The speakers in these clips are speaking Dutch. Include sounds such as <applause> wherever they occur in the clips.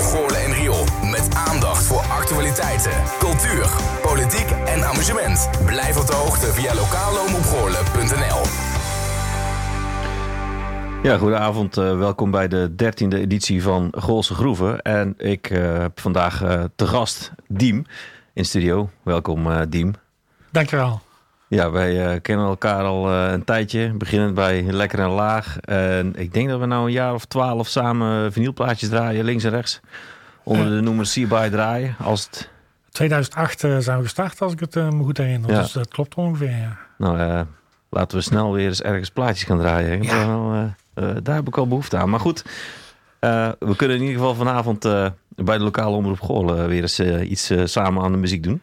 voor Goorlen en Riool. Met aandacht voor actualiteiten, cultuur, politiek en amusement. Blijf op de hoogte via lokaalomroepgoorlen.nl Ja, goedenavond. Uh, welkom bij de dertiende editie van Goolse Groeven. En ik uh, heb vandaag uh, te gast Diem in studio. Welkom Diem. Dankjewel. Ja, wij kennen elkaar al een tijdje. Beginnend bij Lekker en Laag. En ik denk dat we nou een jaar of twaalf samen vinylplaatjes draaien, links en rechts. Onder de noemer See By draaien. Als het... 2008 zijn we gestart, als ik het me goed herinner. Ja. Dus dat klopt ongeveer, ja. Nou, laten we snel weer eens ergens plaatjes gaan draaien. Ja. Daar heb ik wel behoefte aan. Maar goed, uh, we kunnen in ieder geval vanavond uh, bij de lokale omroep Goorlen weer eens iets samen aan de muziek doen.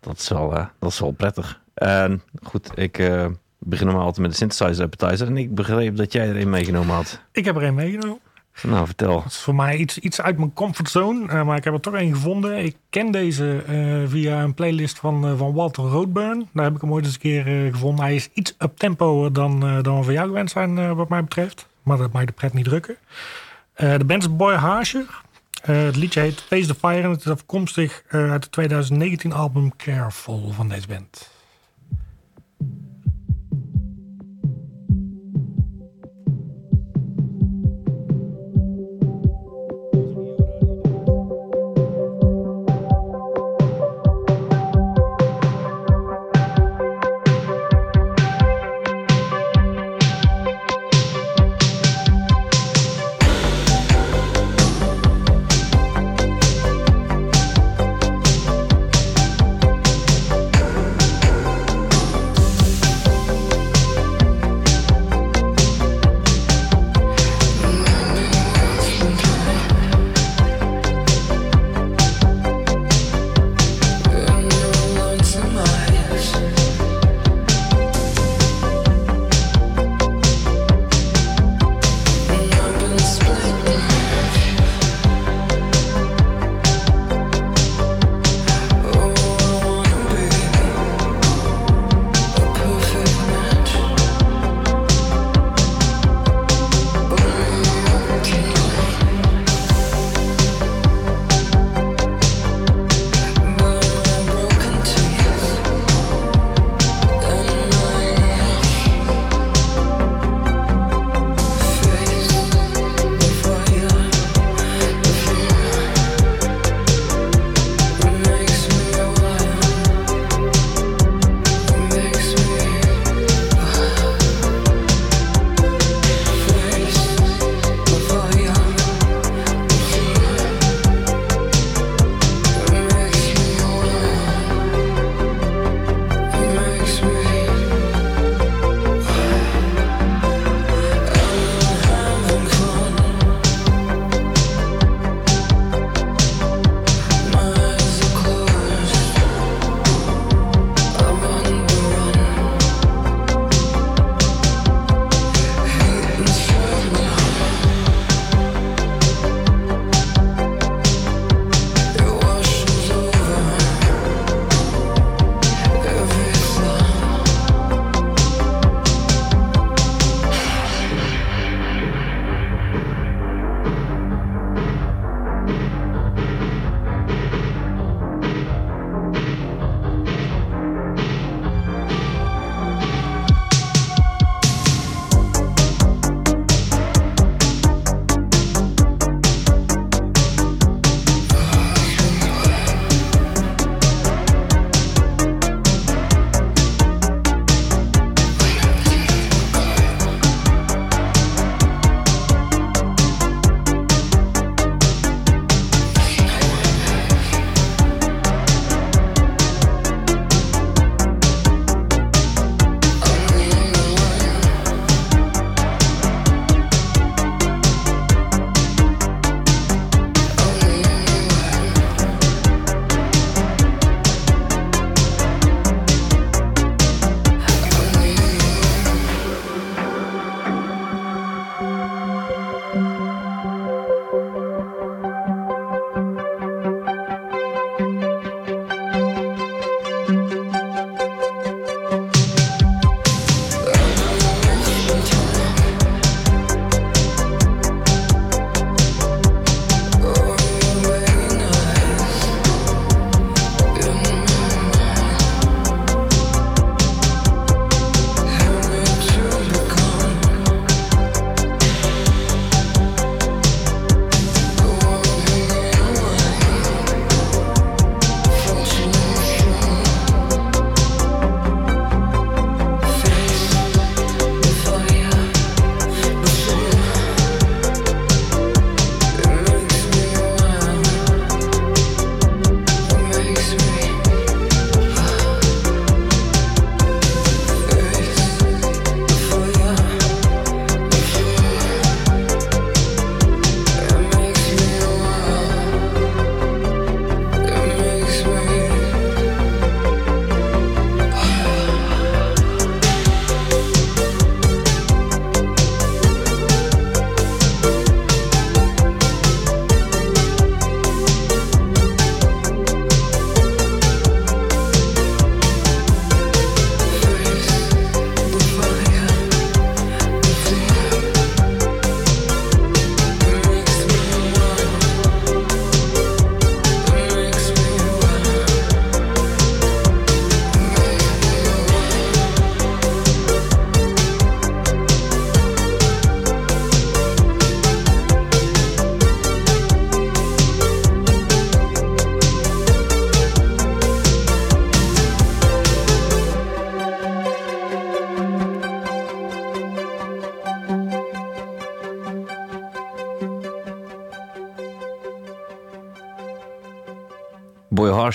Dat is wel, dat is wel prettig. En goed, ik begin normaal altijd met de synthesizer appetizer. En ik begreep dat jij er een meegenomen had. Ik heb er een meegenomen. Nou, vertel. Dat is voor mij iets, iets uit mijn comfortzone, maar ik heb er toch een gevonden. Ik ken deze via een playlist van, van Walter Roadburn. Daar heb ik hem ooit eens een keer gevonden. Hij is iets up tempo dan, dan we van jou gewend zijn, wat mij betreft. Maar dat mag de pret niet drukken. de band is Boy Harsher. het liedje heet Face the Fire en het is afkomstig uit het 2019 album Careful van deze band.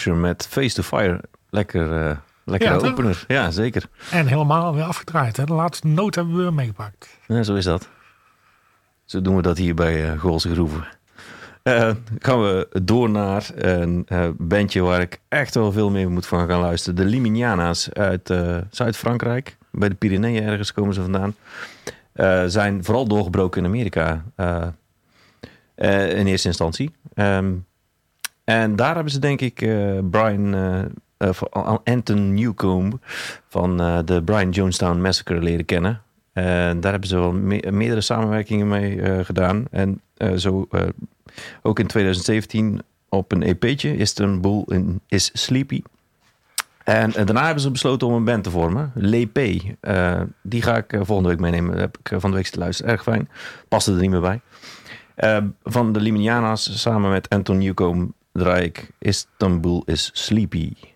Met Face to Fire. Lekker, uh, lekker Ja, opener. Ja, zeker. En helemaal weer afgedraaid. Hè? De laatste noot hebben we weer meegepakt. Ja, zo is dat. Zo doen we dat hier bij uh, Goolse Groeven. Uh, gaan we door naar een uh, bandje waar ik echt wel veel meer moet van gaan luisteren. De Liminiana's uit uh, Zuid-Frankrijk. Bij de Pyreneeën ergens komen ze vandaan. zijn vooral doorgebroken in Amerika. in eerste instantie. Um, en daar hebben ze denk ik Brian... Anton Newcomb van de Brian Jonestown Massacre leren kennen. En daar hebben ze wel me meerdere samenwerkingen mee gedaan. En zo ook in 2017 op een EP'tje, Istanbul is Sleepy. En, daarna hebben ze besloten om een band te vormen, Lepe. Uh, die ga ik volgende week meenemen. Heb ik van de week te luisteren. Erg fijn. Paste er niet meer bij. Van de Liminiana's samen met Anton Newcomb draai Istanbul is Sleepy.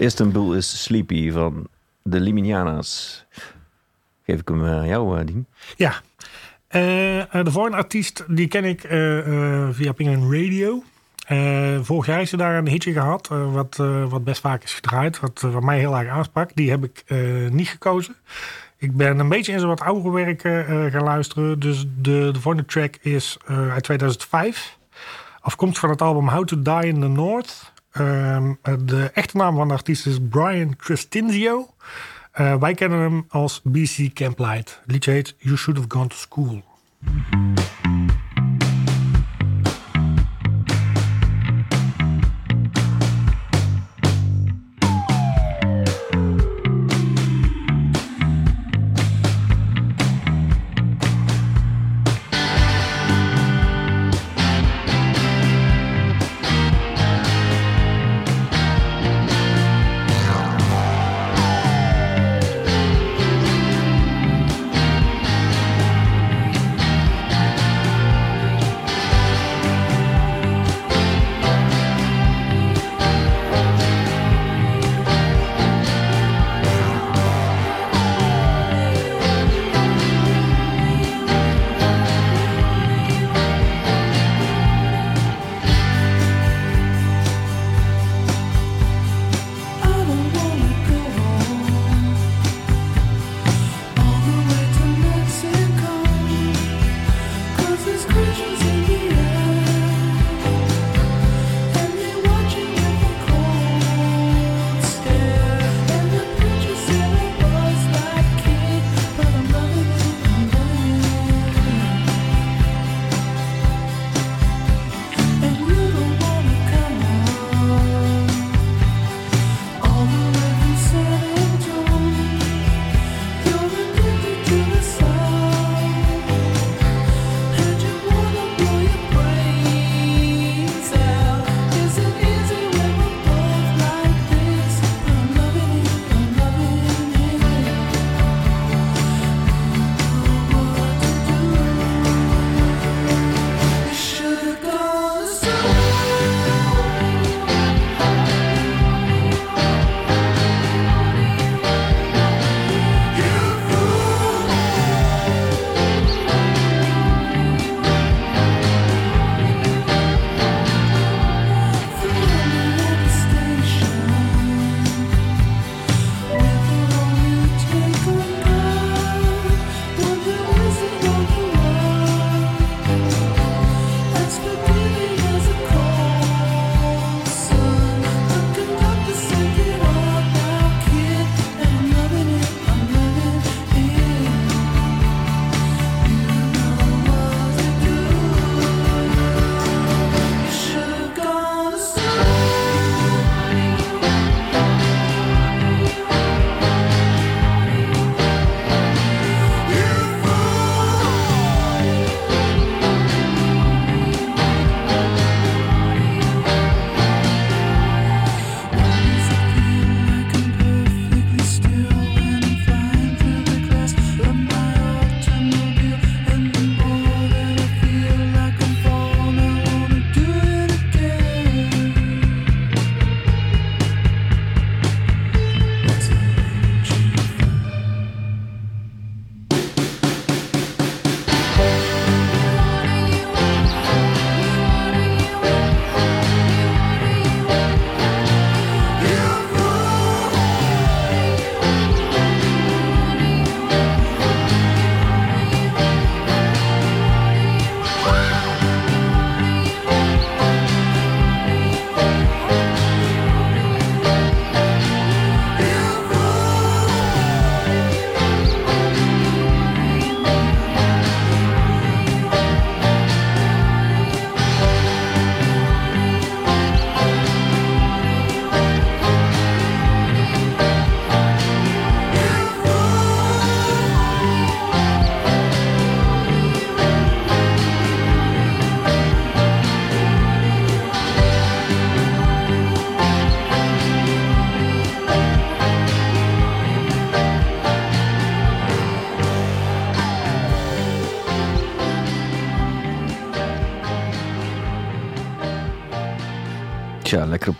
Istanbul is Sleepy van de Liminiana's. Geef ik hem aan jou, Dien. Ja, Eh, eh, de volgende artiest die ken ik eh, eh, via Penguin Radio. Eh, vorig jaar is ze daar een hitje gehad, eh, wat, eh, wat best vaak is gedraaid, wat, wat mij heel erg aansprak. Die heb ik eh, niet gekozen. Ik ben een beetje in zijn wat oudere eh, gaan luisteren. Dus de, de volgende track is eh, uit 2005. Afkomstig van het album How to Die in the North. Ehm, de echte naam van de artiest is Brian Crestinzio. Eh, wij kennen hem als BC Camplight. Het liedje heet You Should Have Gone to School.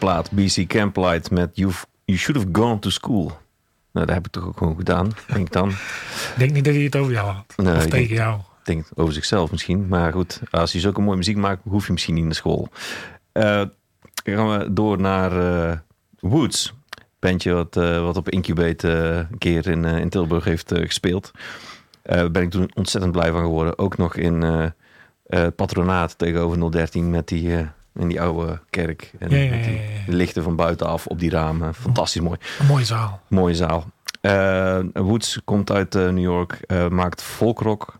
Plaat. BC Camplight met You've, You Should Have Gone to School. Nou, dat heb ik toch ook gewoon gedaan, denk ik dan. <laughs> Ik denk niet dat hij het over jou had. Nee, of tegen denk- jou. Ik denkt over zichzelf misschien. Maar goed, als je zulke mooie muziek maakt, hoef je misschien niet naar school. Eh, dan gaan we door naar eh, Woods. Bandje wat, eh, wat op Incubate een keer in, in Tilburg heeft gespeeld. Daar ben ik toen ontzettend blij van geworden. Ook nog in patronaat tegenover 013 met die, in die oude kerk. En Ja, die lichten van buitenaf op die ramen. Fantastisch mooi. Een mooie zaal. Mooie zaal. Eh, Woods komt uit eh, New York, eh, maakt folkrock.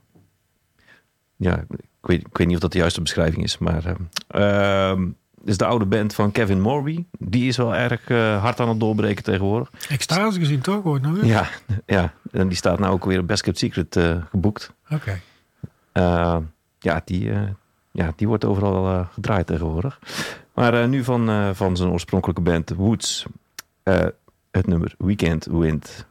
Ja, ik weet, ik weet niet of dat de juiste beschrijving is, maar eh, ehm, het is de oude band van Kevin Morby. Die is wel erg hard aan het doorbreken tegenwoordig. Extase gezien toch ooit nog? Ja, <laughs> ja, en die staat nou ook weer op Best Kept Secret geboekt. Oké. Ja, die, ja, die wordt overal eh, gedraaid tegenwoordig. Maar eh, nu van, eh, van zijn oorspronkelijke band Woods. het nummer Weekend Wind.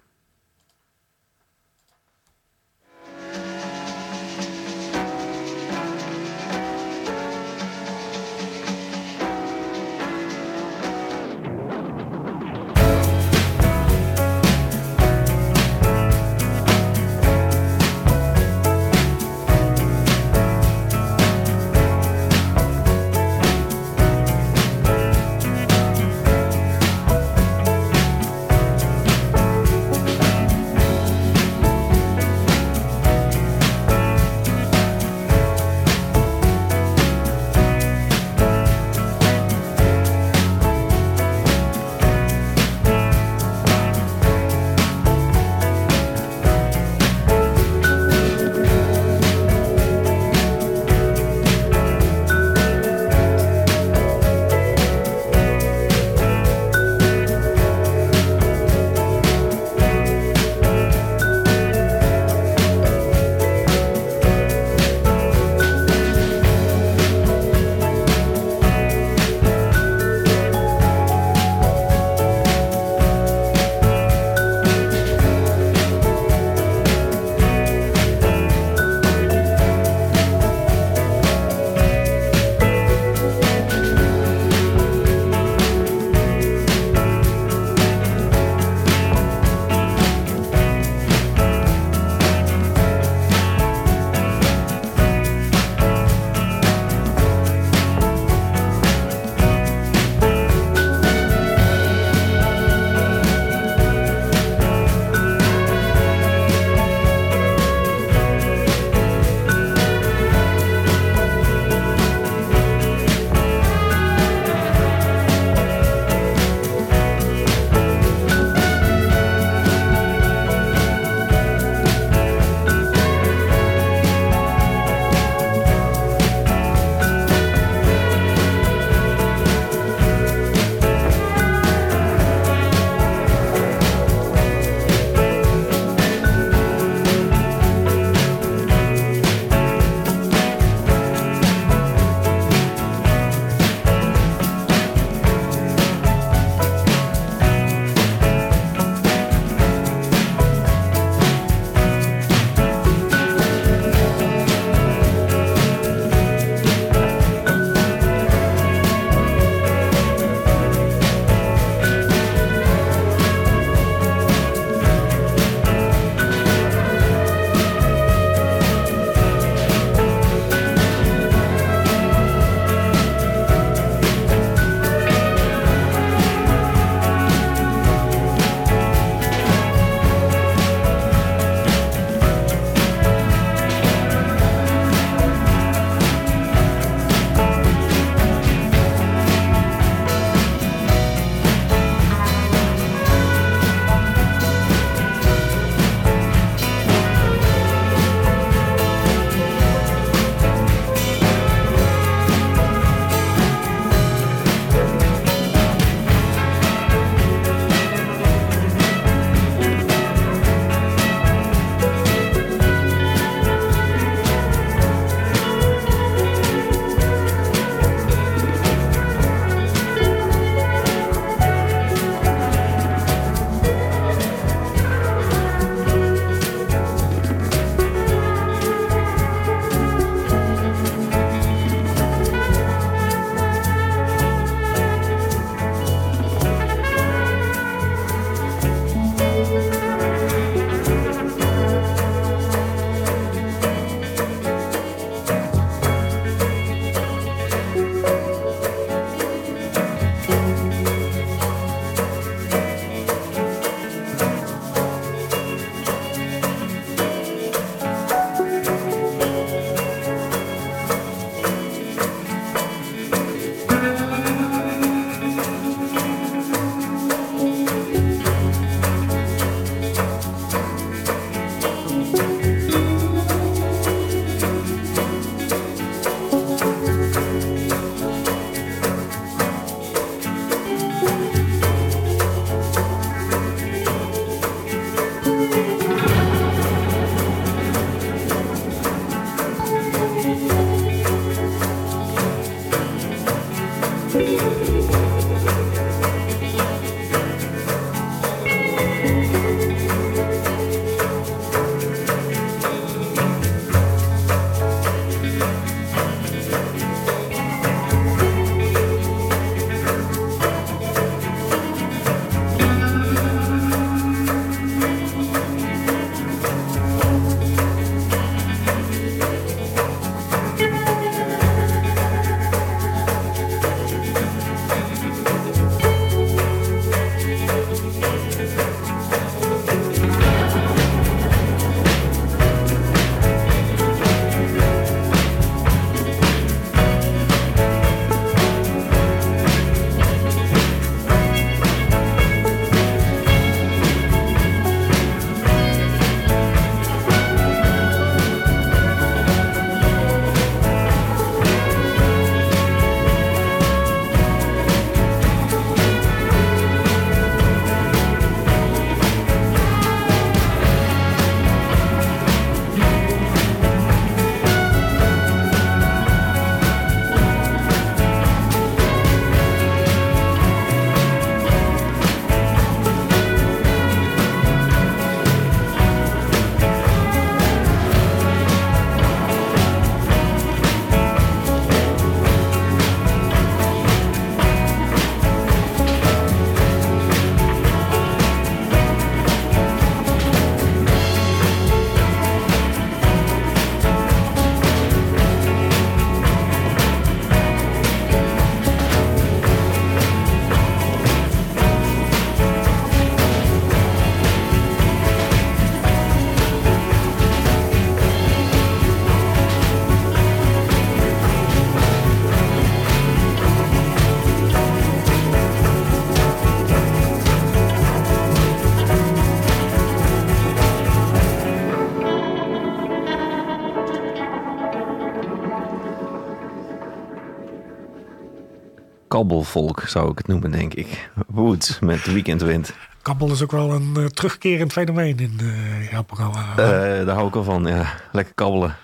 Kabbelvolk zou ik het noemen, denk ik. Woods met Weekend Wind. Kabbel is ook wel een eh, terugkerend fenomeen in eh, jouw programma. Eh, daar hou ik wel van, ja. Lekker kabbelen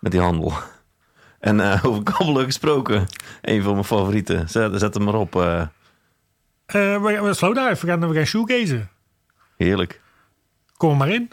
met die handel. En over kabbelen gesproken, een van mijn favorieten. Zet, zet hem maar op. we, we slowdive, we gaan, we gaan shoegazen. heerlijk. Kom maar in.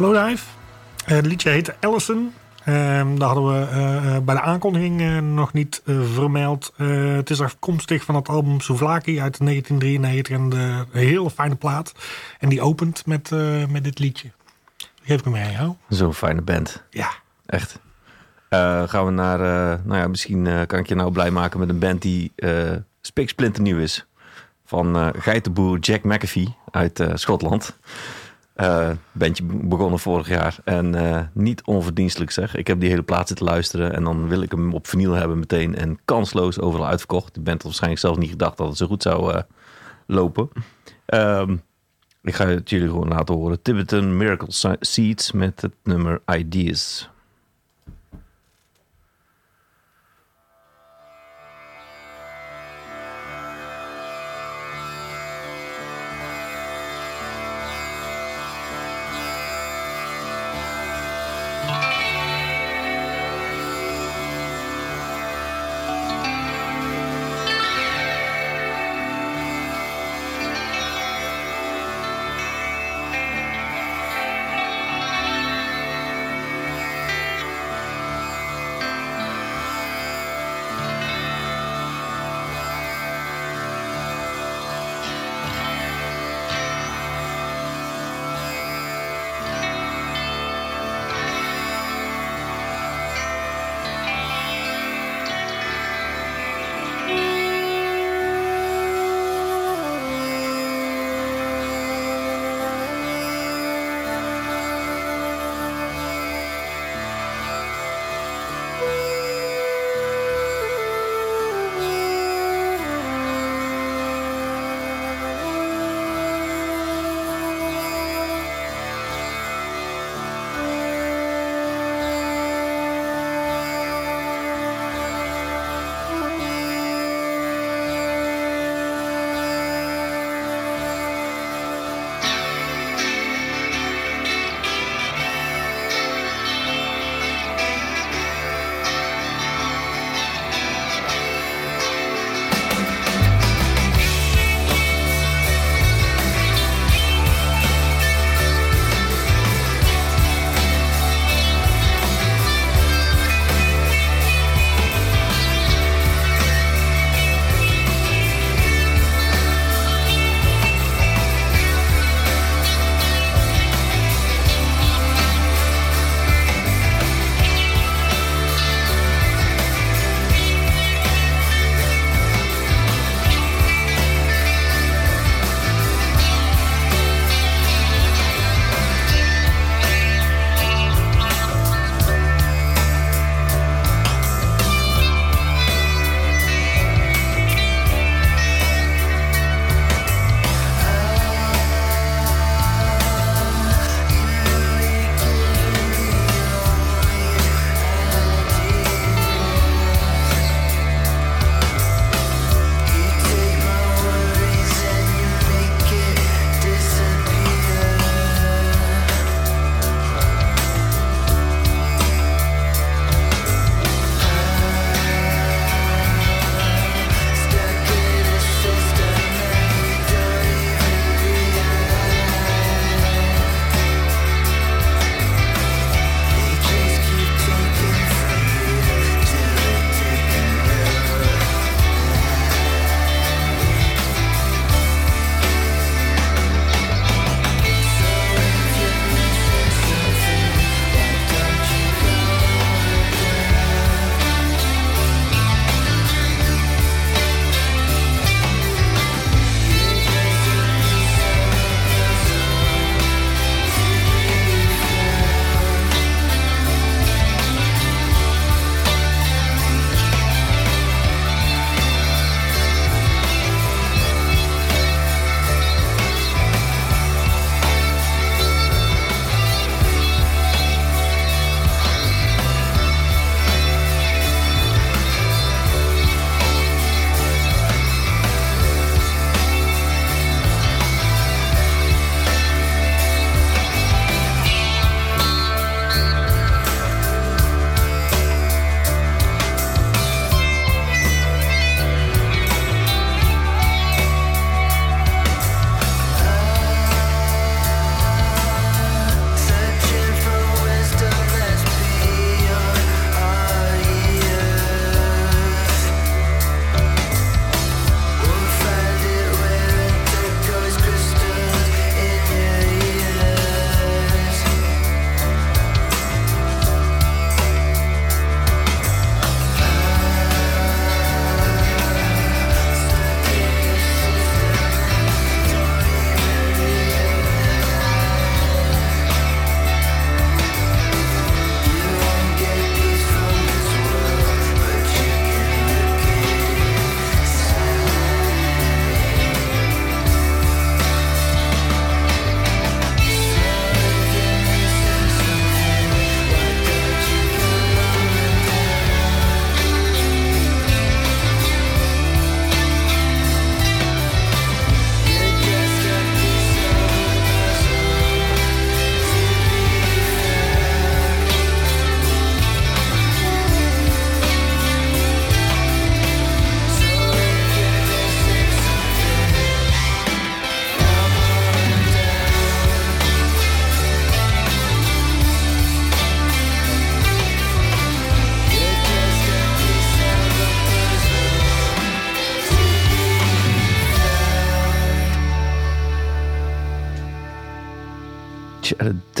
Slowdive. Eh, het liedje heette Allison. Ehm daar hadden we eh, eh, bij de aankondiging nog niet vermeld. Het is afkomstig van het album Souvlaki uit 1993. En de, een hele fijne plaat. En die opent met, met dit liedje. Die geef ik hem mee aan jou. Zo'n fijne band. Ja. Echt. Gaan we naar, nou ja, misschien kan ik je nou blij maken met een band die uh, spiksplinternieuw is. Van geitenboer Jack McAfee uit Schotland. Eh bandje be- begonnen vorig jaar en eh, niet onverdienstelijk zeg. Ik heb die hele plaat zitten luisteren en dan wil ik hem op vinyl hebben meteen. En kansloos overal uitverkocht. Band had waarschijnlijk zelfs niet gedacht dat het zo goed zou eh, lopen. Ehm, ik ga het jullie gewoon laten horen. Tibetan Miracle Se- Seeds met het nummer Ideas.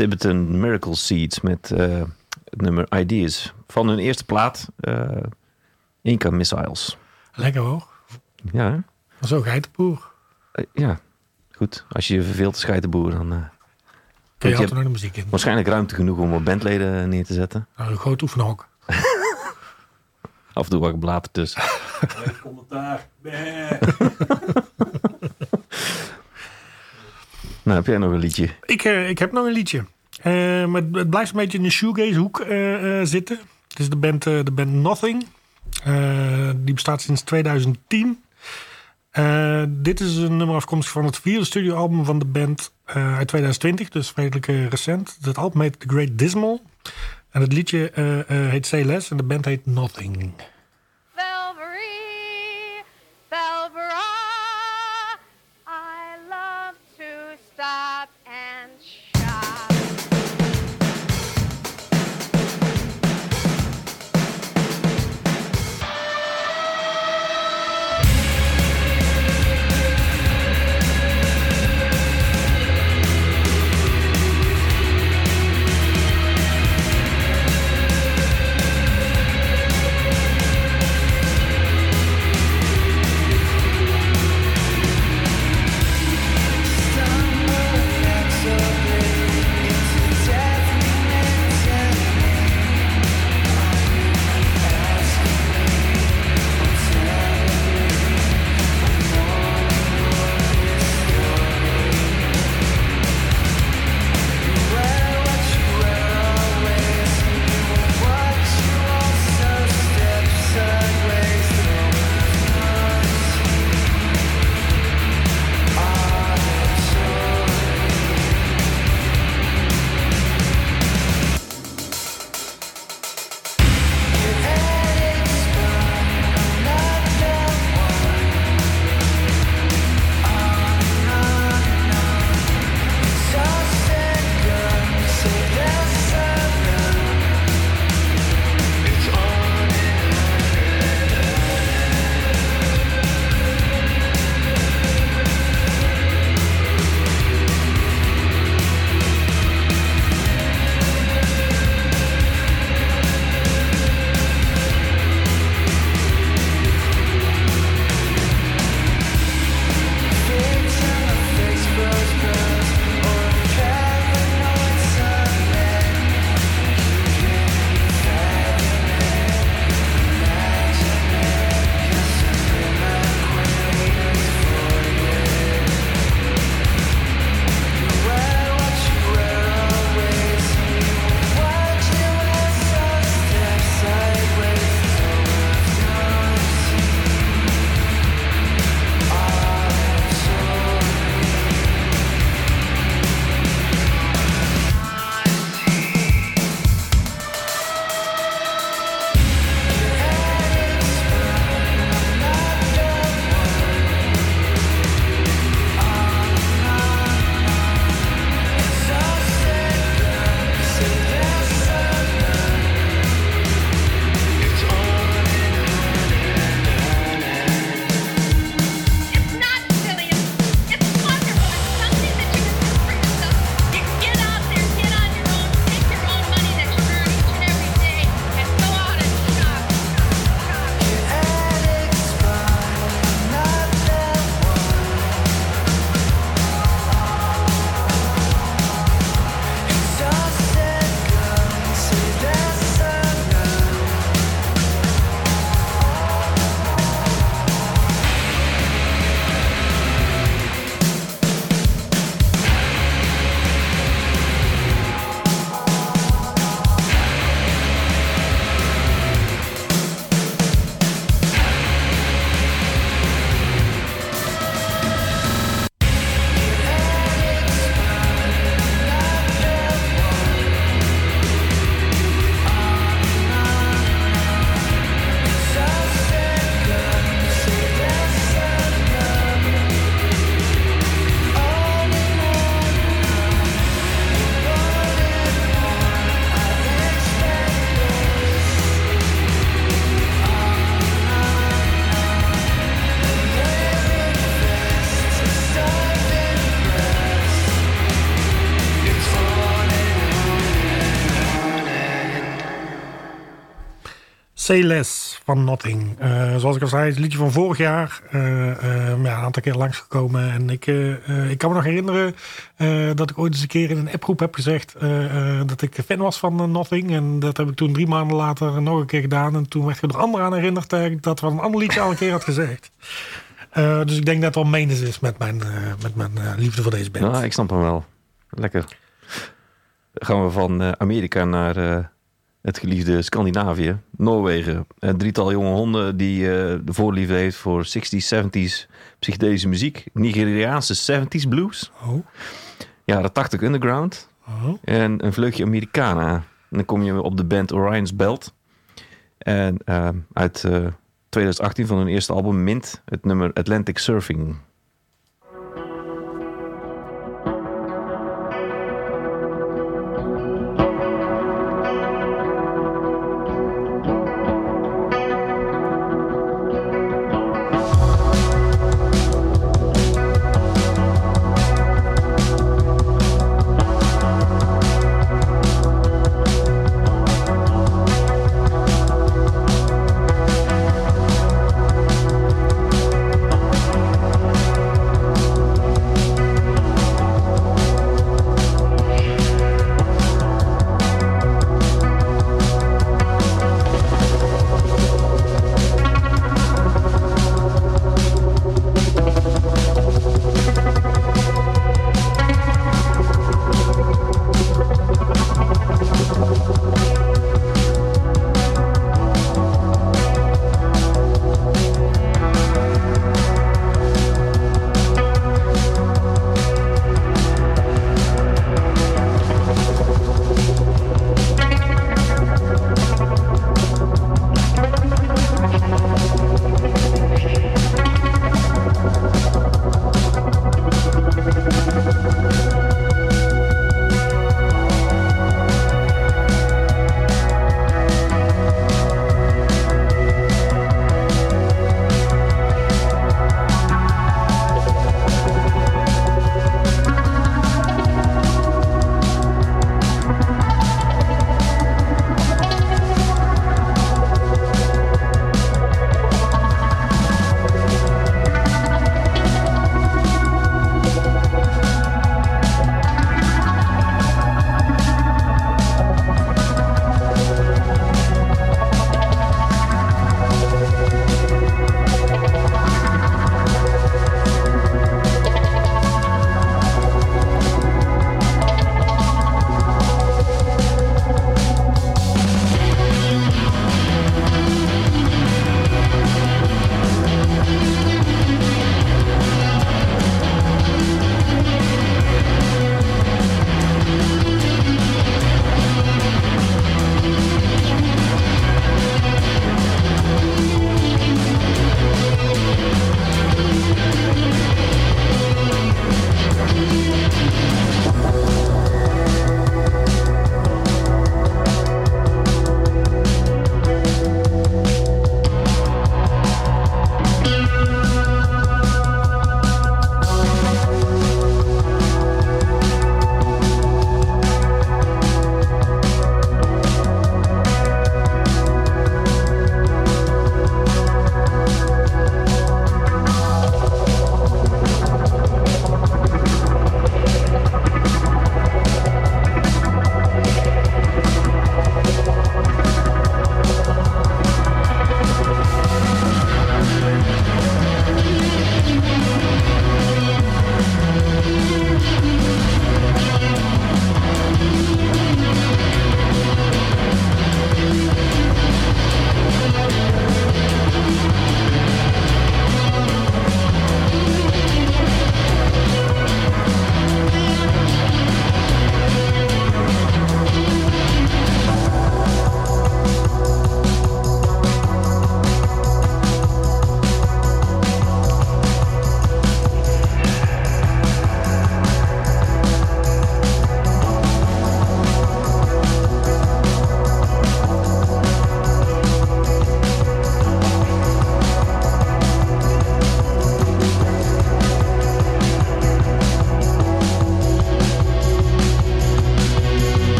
Tibetan Miracle Seeds met eh, het nummer Ideas. Van hun eerste plaat, eh Inca Missiles. Lekker hoor. Ja, hè? Dat is ook geitenboer. Eh, ja, goed. Als je je verveelt te scheitenboer, dan... eh, Kun je je nog de muziek in. waarschijnlijk ruimte genoeg om wat bandleden neer te zetten. Nou, een groot oefenhok. <laughs> Af en toe wat blater tussen. Commentaar. <laughs> Nou, heb jij nog een liedje? Ik, eh, ik heb nog een liedje. Eh, maar het, blijft een beetje in de shoegaze hoek eh, zitten. Het is de band, de band Nothing. Die bestaat sinds 2010. Eh, dit is een nummer afkomstig van het vierde studioalbum van de band uit 2020. Dus redelijk recent. Het album heet The Great Dismal. En het liedje heet Say Less en de band heet Nothing. Say Less van Nothing. Eh, zoals ik al zei, het liedje van vorig jaar. eh, eh, ja, een aantal keer langsgekomen. En ik, ik kan me nog herinneren dat ik ooit eens een keer in een appgroep heb gezegd... dat ik fan was van Nothing. En dat heb ik toen drie maanden later nog een keer gedaan. En toen werd ik er door anderen aan herinnerd dat van een ander liedje al een keer had gezegd. Dus ik denk dat het wel menens is met mijn, met mijn liefde voor deze band. Ja, ik snap hem wel. Lekker. Dan gaan we van Amerika naar het geliefde Scandinavië, Noorwegen. Een drietal jonge honden die eh, de voorliefde heeft voor 60s, 70s psychedelische muziek. Nigeriaanse 70s blues. Oh, Jaren 80 underground. oh. En een vleugje Americana. En dan kom je op de band Orion's Belt. En eh, uit eh, 2018 van hun eerste album Mint, het nummer Atlantic Surfing.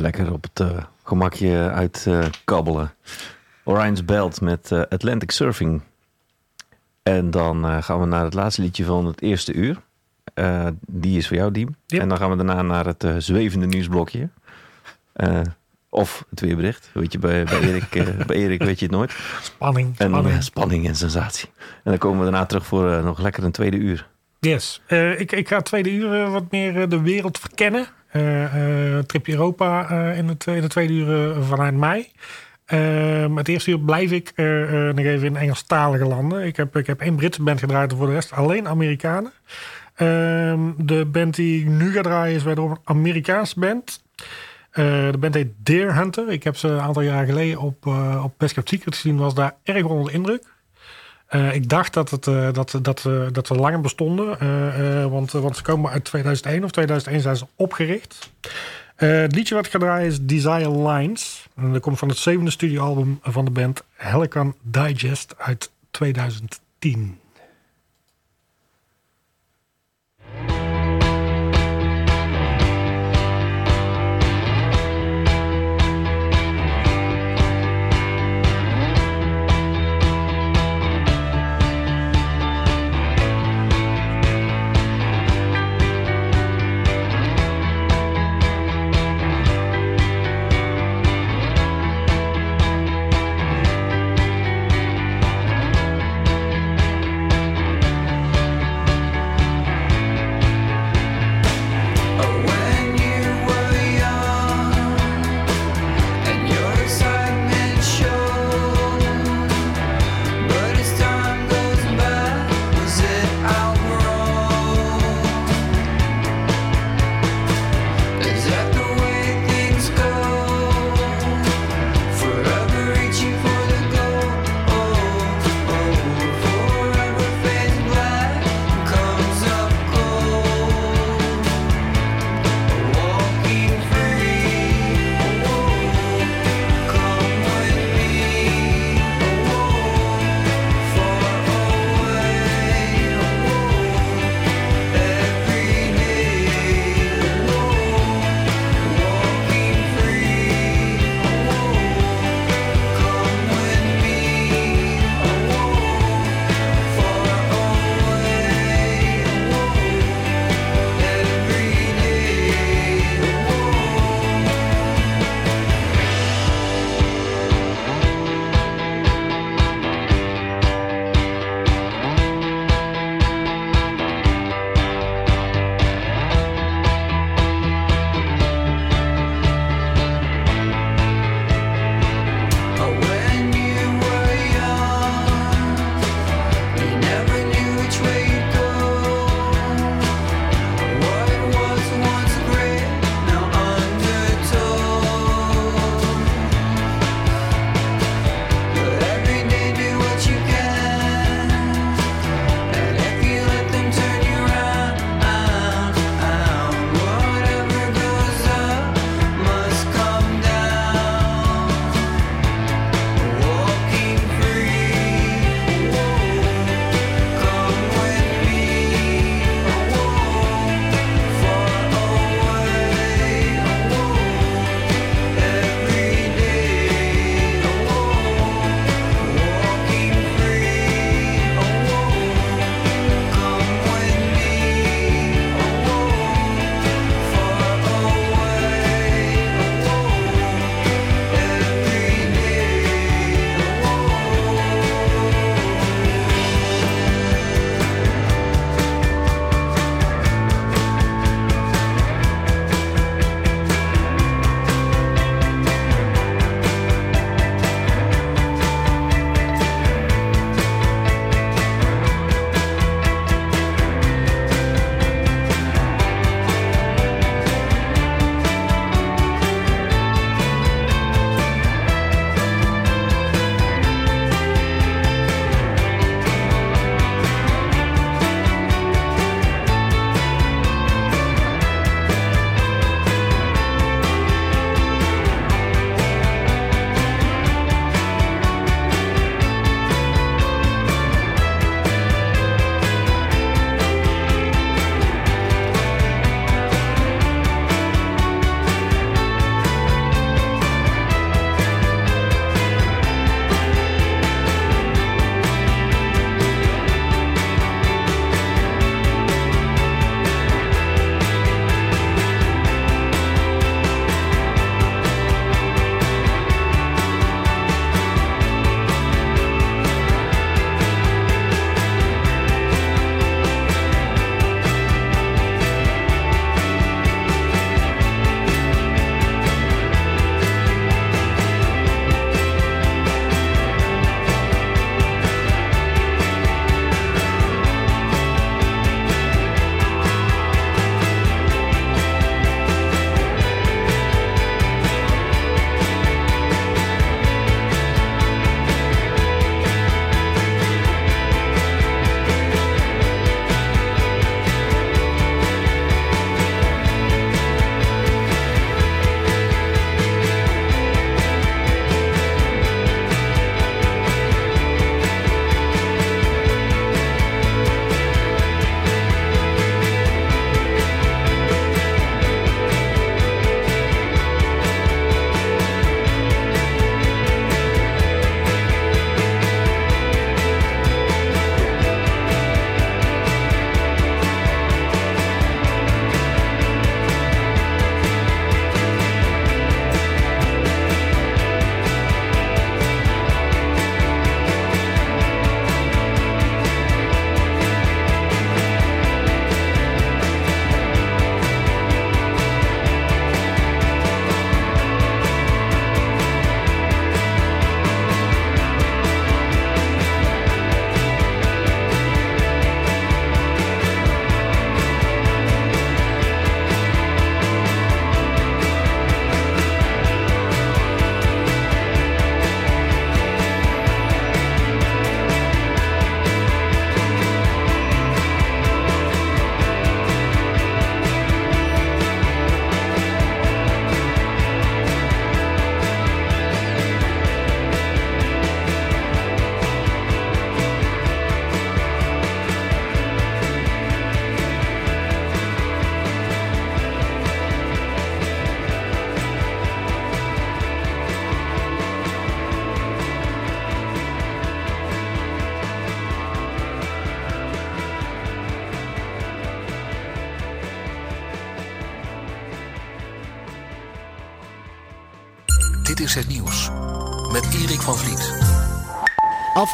Lekker op het eh, gemakje uitkabbelen. Orion's Belt met eh, Atlantic Surfing. En dan eh, gaan we naar het laatste liedje van het eerste uur. Eh, die is voor jou, Diem. Yep. En dan gaan we daarna naar het eh, zwevende nieuwsblokje. Eh, of het weerbericht. Weet je, bij, bij, Erik, eh, <laughs> bij Erik weet je het nooit. Spanning. En spanning. eh, spanning en sensatie. En dan komen we daarna terug voor eh, nog lekker een tweede uur. Yes. Eh, ik, ik ga het tweede uur eh, wat meer eh, de wereld verkennen. Eh, eh, tripje Europa eh, in, het, in de tweede uur vanuit mei. Maar het eerste uur blijf ik nog even in Engelstalige landen. Ik heb, ik heb één Britse band gedraaid en voor de rest alleen Amerikanen. Ehm, de band die ik nu ga draaien is wederom een Amerikaanse band. De band heet Deer Hunter. Ik heb ze een aantal jaar geleden op, op Best Secret gezien. Was daar erg onder de indruk. Eh, ik dacht dat, het, eh, dat, dat, we- dat we langer bestonden. eh, eh, want, eh, want ze komen uit 2001 of 2001 zijn ze opgericht. Eh, het liedje wat ik ga draaien is Desire Lines. En dat komt van het zevende studioalbum van de band Helican Digest uit 2010.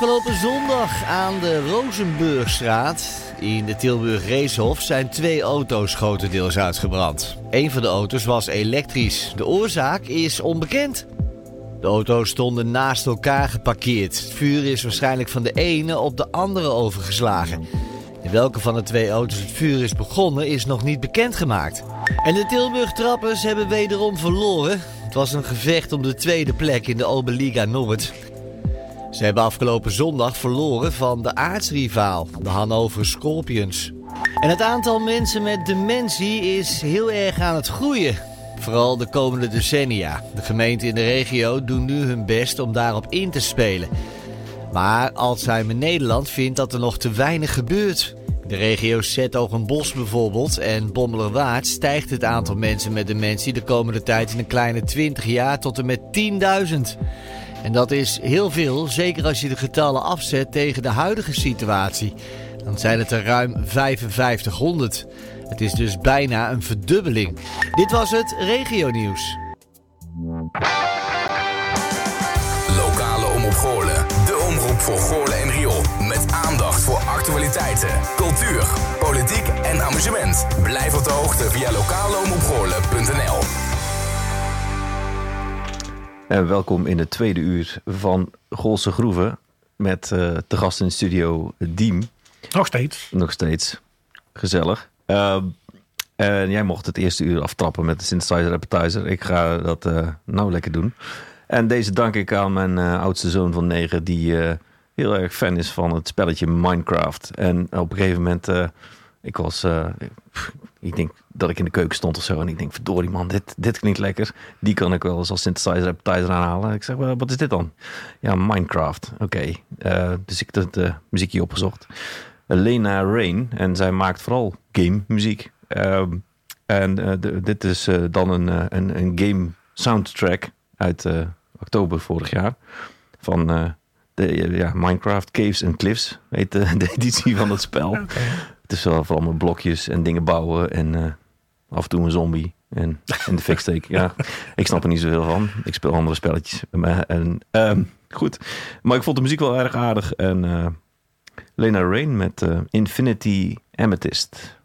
Afgelopen zondag aan de Rozenburgstraat in de Tilburg Racehof zijn twee auto's grotendeels uitgebrand. Een van de auto's was elektrisch. De oorzaak is onbekend. De auto's stonden naast elkaar geparkeerd. Het vuur is waarschijnlijk van de ene op de andere overgeslagen. In welke van de twee auto's het vuur is begonnen is nog niet bekendgemaakt. En de Tilburg Trappers hebben wederom verloren. Het was een gevecht om de tweede plek in de Oberliga Noord. Ze hebben afgelopen zondag verloren van de aartsrivaal, de Hannover Scorpions. En het aantal mensen met dementie is heel erg aan het groeien. Vooral de komende decennia. De gemeenten in de regio doen nu hun best om daarop in te spelen. Maar Alzheimer Nederland vindt dat er nog te weinig gebeurt. De regio's Bos bijvoorbeeld en Bommelerwaard stijgt het aantal mensen met dementie de komende tijd in een kleine 20 jaar tot en met 10.000. En dat is heel veel, zeker als je de getallen afzet tegen de huidige situatie. Dan zijn het er ruim 5500. Het is dus bijna een verdubbeling. Dit was het regionieuws. Lokale Omroep. De omroep voor Goorlen en Riool. Met aandacht voor actualiteiten, cultuur, politiek en amusement. Blijf op de hoogte via lokaleomroepgoorlen.nl En welkom in het tweede uur van Golse Groeven. Met eh te gast in de studio Diem. Nog steeds. Nog steeds. Gezellig. Ehm, en jij mocht het eerste uur aftrappen met de Synthesizer Appetizer. Ik ga dat eh, nou lekker doen. En deze dank ik aan mijn eh, oudste zoon van negen... die heel erg fan is van het spelletje Minecraft. En op een gegeven moment... ik was... ik denk dat ik in de keuken stond of zo. En ik denk, verdorie man, dit, dit klinkt lekker. Die kan ik wel eens als synthesizer appetizer aanhalen. Ik zeg, "Wel, wat is dit dan? Ja, Minecraft. Oké. Eh, dus ik heb het eh, muziekje opgezocht. Lena Rain. En zij maakt vooral game muziek. Ehm, en eh, dit is dan een, een, een game soundtrack uit oktober vorig jaar. Van de, ja, Minecraft Caves and Cliffs. Heet <laughs> de, editie van het spel. Het is wel vooral met blokjes en dingen bouwen. En eh, af en toe een zombie. En in de fik steken. Ja, <laughs> ik snap er niet zoveel van. Ik speel andere spelletjes. Maar, En, ehm, goed. Maar ik vond de muziek wel erg aardig. En eh, Lena Rain met eh, Infinity Amethyst.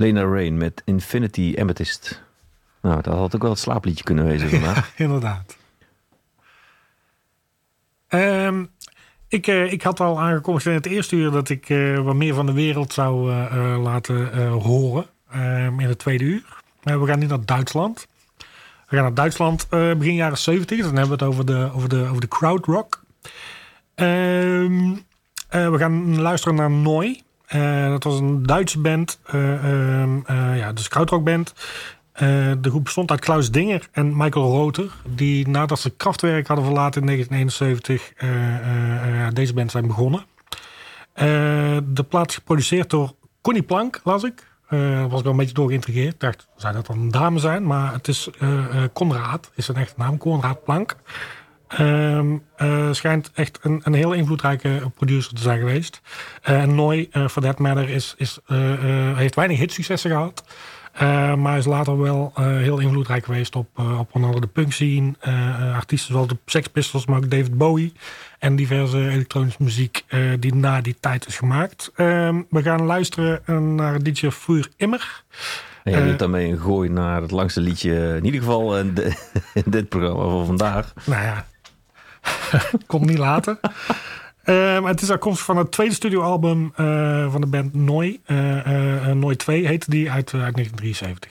Lena Rain met Infinity Amethyst. Nou, dat had ook wel het slaapliedje kunnen wezen vandaag. <laughs> Inderdaad. Ehm, ik, eh, ik had al aangekondigd in het eerste uur dat ik eh, wat meer van de wereld zou eh, laten horen ehm, in het tweede uur. We gaan nu naar Duitsland. We gaan naar Duitsland begin jaren 70. Dan hebben we het over de, over de, over de crowdrock. Ehm, eh, we gaan luisteren naar Noi. Eh, dat was een Duitse band. eh, ehm, eh, ja, dus krautrockband. Eh, de groep bestond uit Klaus Dinger en Michael Roter. Die nadat ze Kraftwerk hadden verlaten in 1971 eh, eh, eh, deze band zijn begonnen. De plaat is geproduceerd door Connie Plank, las ik. Eh was ik wel een beetje door geïntrigeerd. Ik dacht, zou dat dan een dame zijn? Maar het is Conrad, is zijn echte naam. Conrad Plank. Eh, schijnt echt een, een heel invloedrijke producer te zijn geweest. Eh, En Noy, eh for that matter, is, is, eh, eh, heeft weinig hitsuccessen gehad. Eh, maar is later wel eh, heel invloedrijk geweest op, eh, op onder andere de punk scene. eh, eh, artiesten zoals de Sex Pistols, maar ook David Bowie. En diverse elektronische muziek eh, die na die tijd is gemaakt. Ehm, we gaan luisteren eh, naar DJ Vuur Immer. En jij Eh, doet daarmee een gooi naar het langste liedje, in ieder geval in, de- in <laughs> dit programma van vandaag. Nou ja, <laughs> komt niet later. Ehm, het is afkomstig van het tweede studioalbum eh, van de band Noi. Eh eh Noi 2 heette die uit 1973.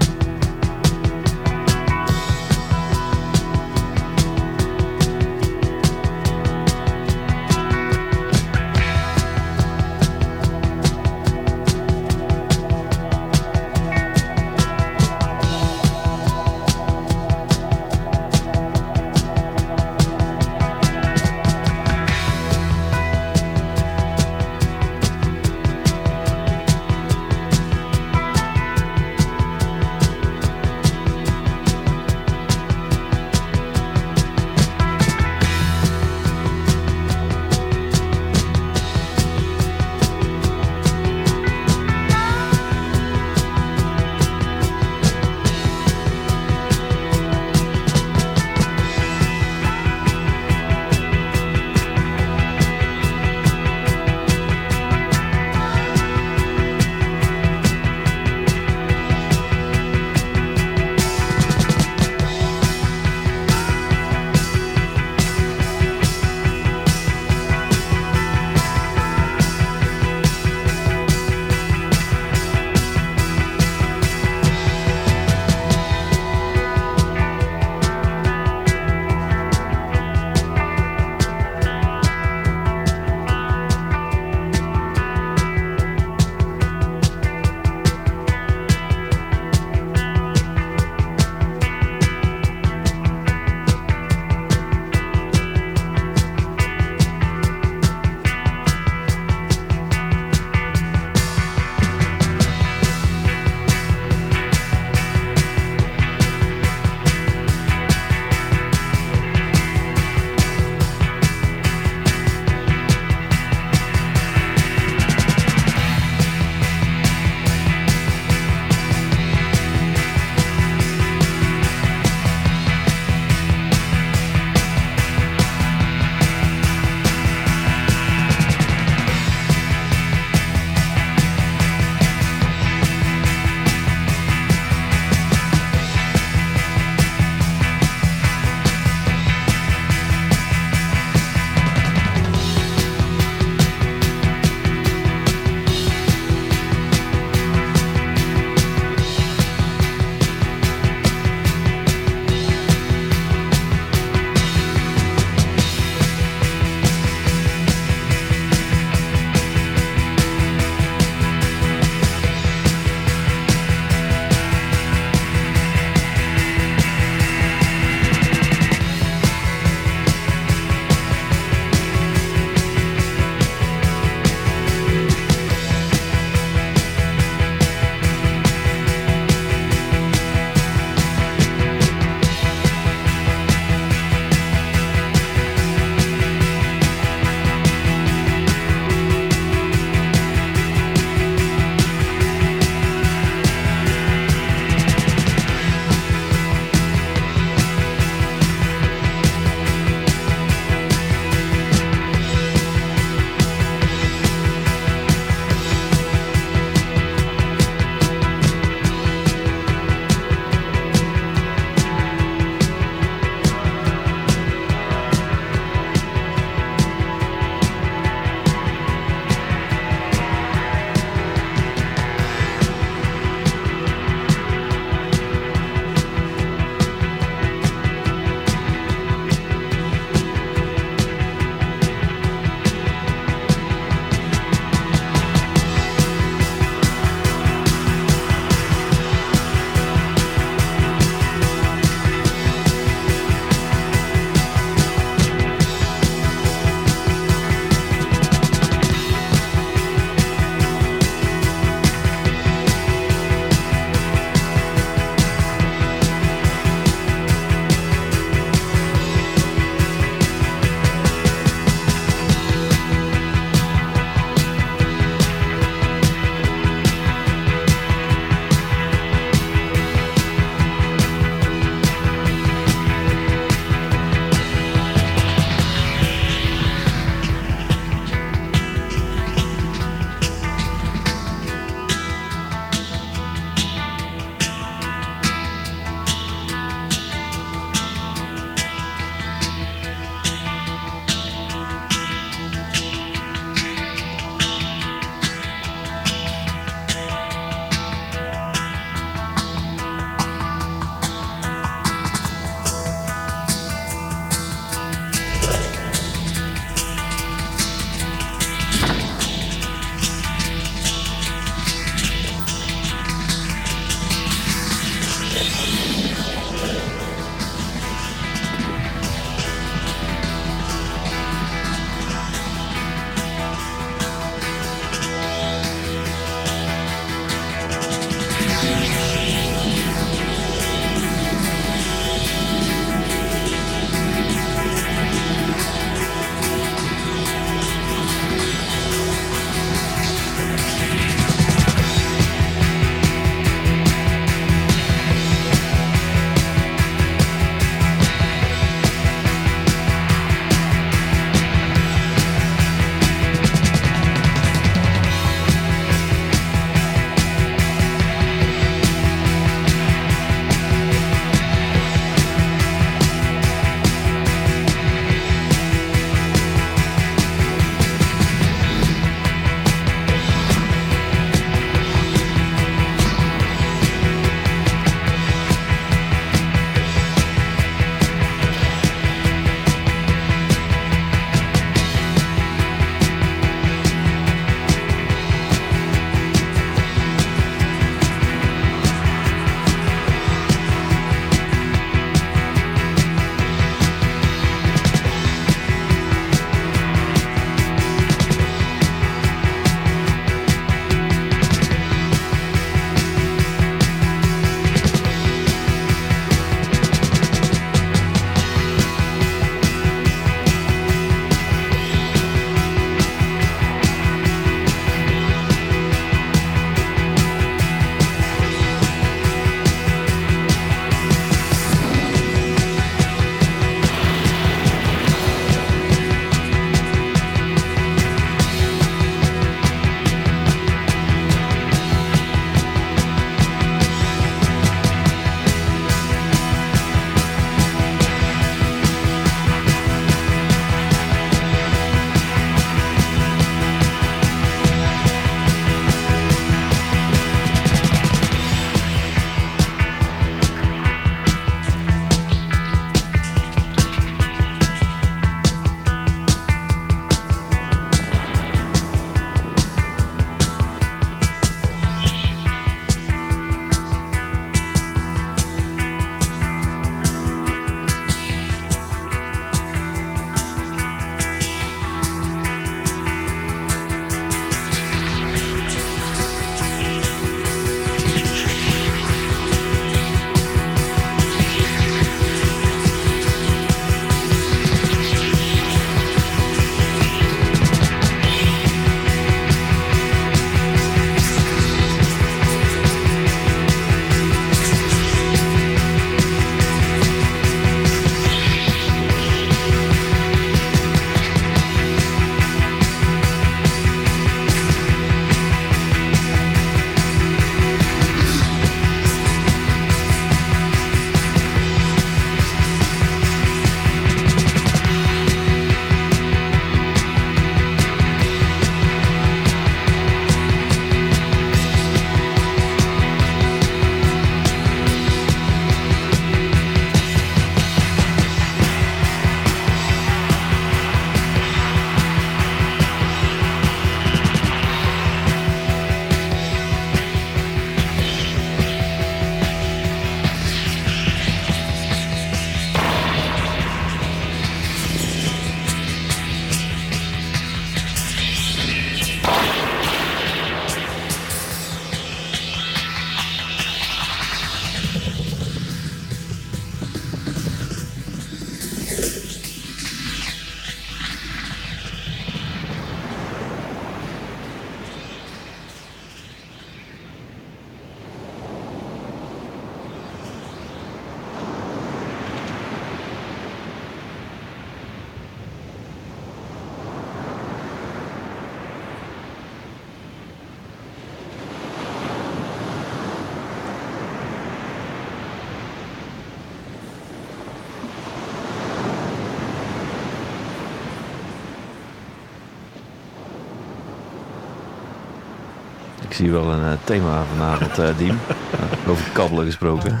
Zie wel een eh, thema vanavond, eh Diem. Eh, over kabbelen gesproken.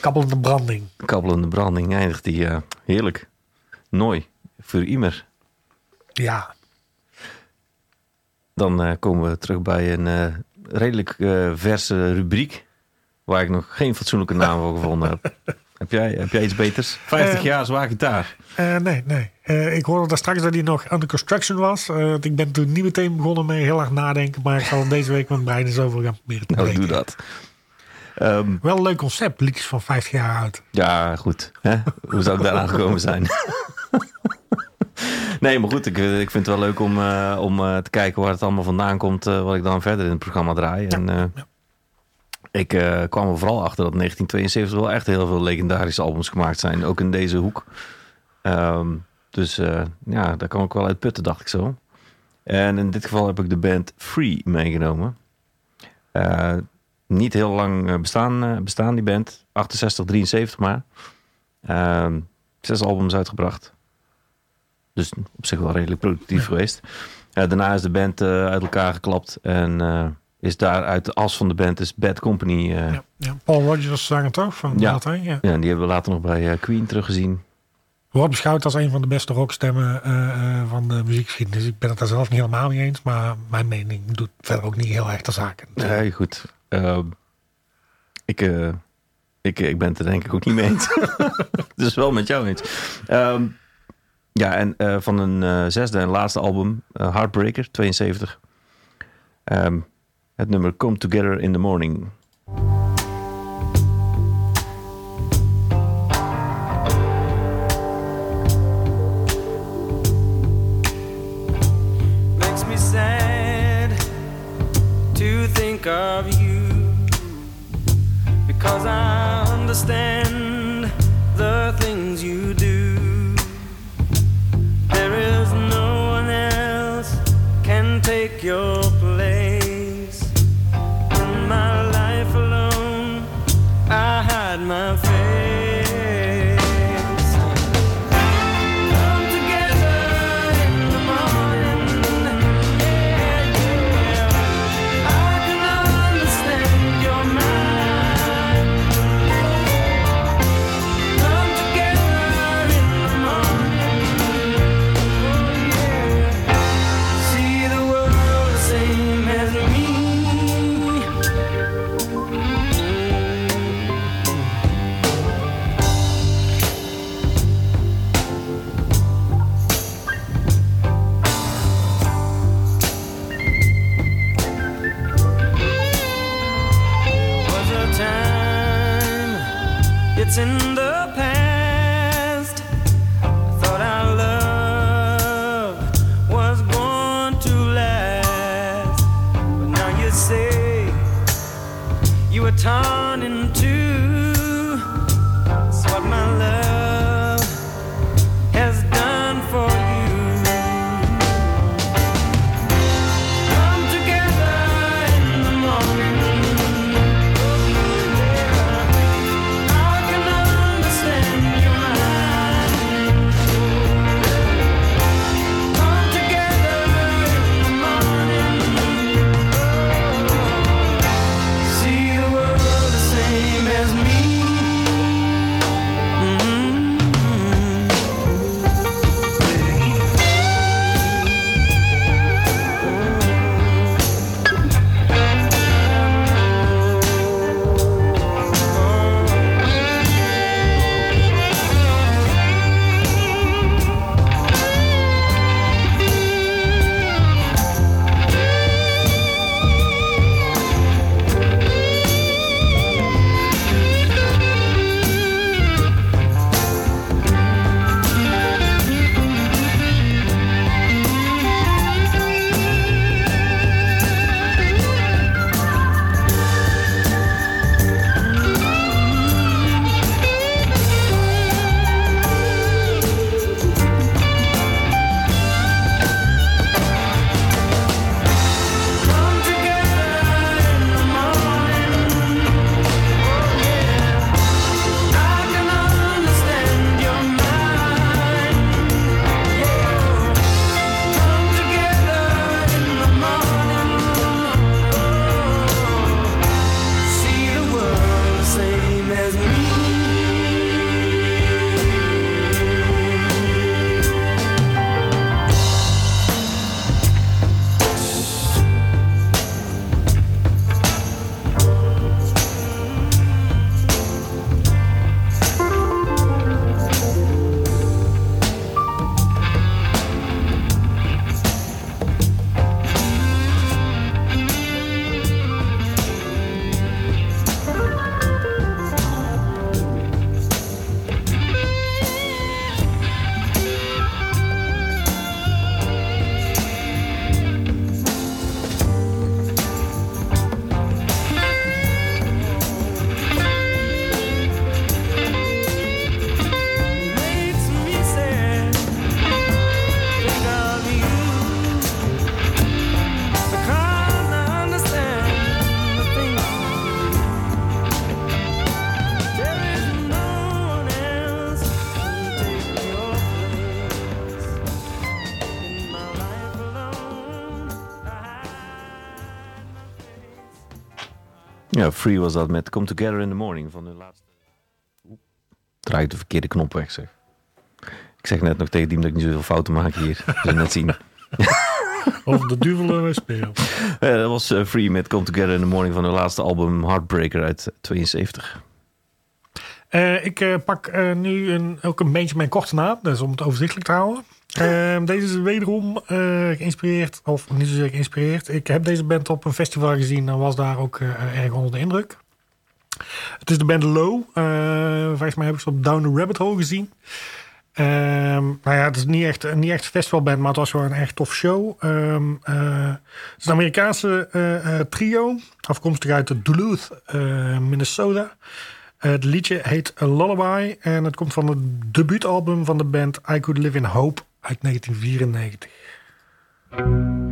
Kabbelende branding. Kabbelende branding eindigt die heerlijk. Nooi. Voor immer. Ja, Dan komen we terug bij een redelijk verse rubriek. Waar ik nog geen fatsoenlijke naam voor gevonden heb. Heb jij, heb jij iets beters? <laughs> 50 Eh, jaar zwaar gitaar. Eh, nee, nee. Eh, ik hoorde daar straks dat hij nog under construction was. Eh, ik ben toen niet meteen begonnen met heel erg nadenken. Maar ik zal deze week mijn brein eens over gaan proberen te Nou, doe dat. Ehm, Wel een leuk concept, liedjes van 50 jaar oud. ja, goed. Hè? Hoe zou ik daaraan gekomen zijn? <laughs> nee, maar goed. Ik, eh, ik vind het wel leuk om, eh, om eh, te kijken waar het allemaal vandaan komt. eh, wat ik dan verder in het programma draai. En, eh, ja. Ik eh, kwam er vooral achter dat 1972 wel echt heel veel legendarische albums gemaakt zijn. Ook in deze hoek. Ehm, dus eh, ja, daar kan ik wel uit putten, dacht ik zo. En in dit geval heb ik de band Free meegenomen. Eh, niet heel lang bestaan, bestaan die band. 68, 73 maar. Ehm, zes albums uitgebracht. Dus op zich wel redelijk productief geweest. Daarna is de band uit elkaar geklapt. En is daar uit de as van de band is Bad Company. eh, Ja, ja. Paul Rogers zanger toch? Van Ja. later, ja. ja, en die hebben we later nog bij eh, Queen teruggezien. Wordt beschouwd als een van de beste rockstemmen eh, van de muziekgeschiedenis. Ik ben het daar zelf niet helemaal mee eens. Maar mijn mening doet verder ook niet heel erg de zaken. Nee, goed. Ehm, ik, ik, ik ben het er denk ik ook niet mee eens. <laughs> dus wel met jou eens. Ehm, ja, en van een zesde en laatste album, Heartbreaker, 72. Ehm, het nummer Come Together in the Morning. makes me sad to think of you because I understand Ja, Free was dat met Come Together in the Morning van de laatste... Oeh, Draai ik de verkeerde knop weg, zeg. Ik zeg net nog tegen Diem dat ik niet zoveel fouten maak hier. <laughs> Zul je net zien. Of de duvel uh, speelt. Eh, dat was eh, Free met Come Together in the Morning van hun laatste album Heartbreaker uit 72. Eh, ik eh, pak nu een, ook een beetje mijn korte naam, dus om het overzichtelijk te houden. Eh, deze is wederom eh, geïnspireerd, of niet zozeer geïnspireerd. Ik heb deze band op een festival gezien en was daar ook eh, erg onder de indruk. Het is de band Low. Eh, volgens mij heb ik ze op Down the Rabbit Hole gezien. Ehm, nou ja, het is niet echt, niet echt een festivalband, maar het was wel een echt tof show. Ehm, eh, het is een Amerikaanse eh, eh, trio, afkomstig uit Duluth, eh, Minnesota. Eh, het liedje heet A Lullaby en het komt van het debuutalbum van de band I Could Live in Hope uit 1994.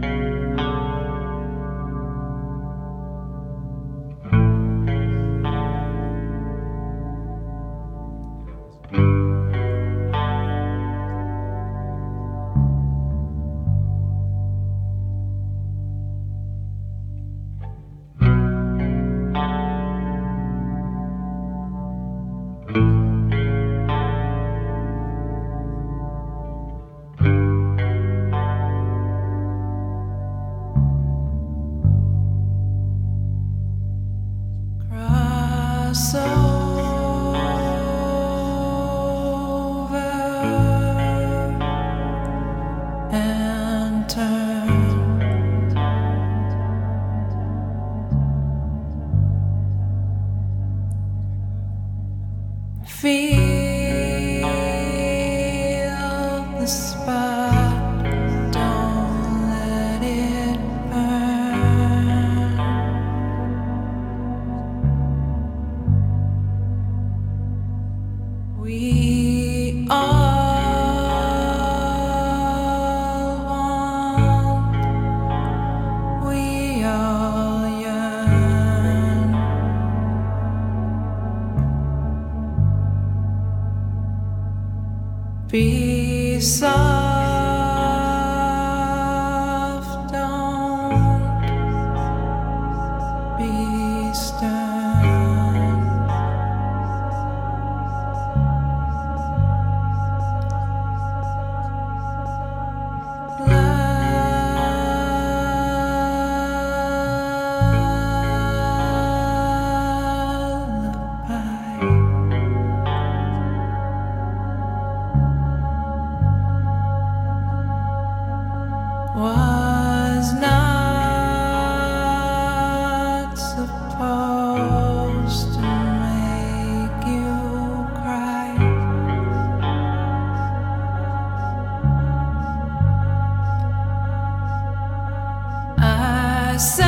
I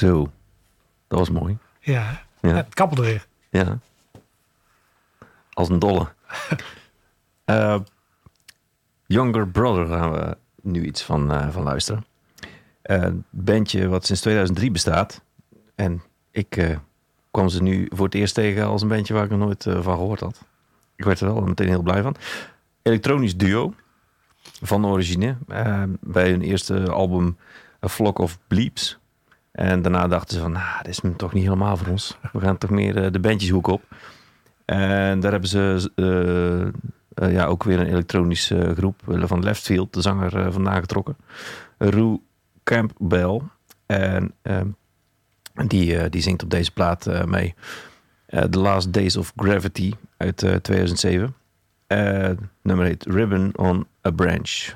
Zo, dat was mooi. Ja, Ja. het kappelde weer. Ja. Als een dolle. <laughs> Eh, Younger Brother gaan we nu iets van, eh, van luisteren. Eh, Een bandje wat sinds 2003 bestaat. En ik eh, kwam ze nu voor het eerst tegen als een bandje waar ik nog nooit eh, van gehoord had. Ik werd er wel meteen heel blij van. Elektronisch duo van origine. eh, bij hun eerste album A Flock of Bleeps. En daarna dachten ze van, nou, dit is toch niet helemaal voor ons. We gaan toch meer eh, de bandjeshoek op. En daar hebben ze eh, eh, ja, ook weer een elektronische groep van Leftfield, de zanger, vandaan getrokken. Rue Campbell. En ehm, die, die zingt op deze plaat mee. The Last Days of Gravity uit eh, 2007. Eh, nummer heet Ribbon on a Branch.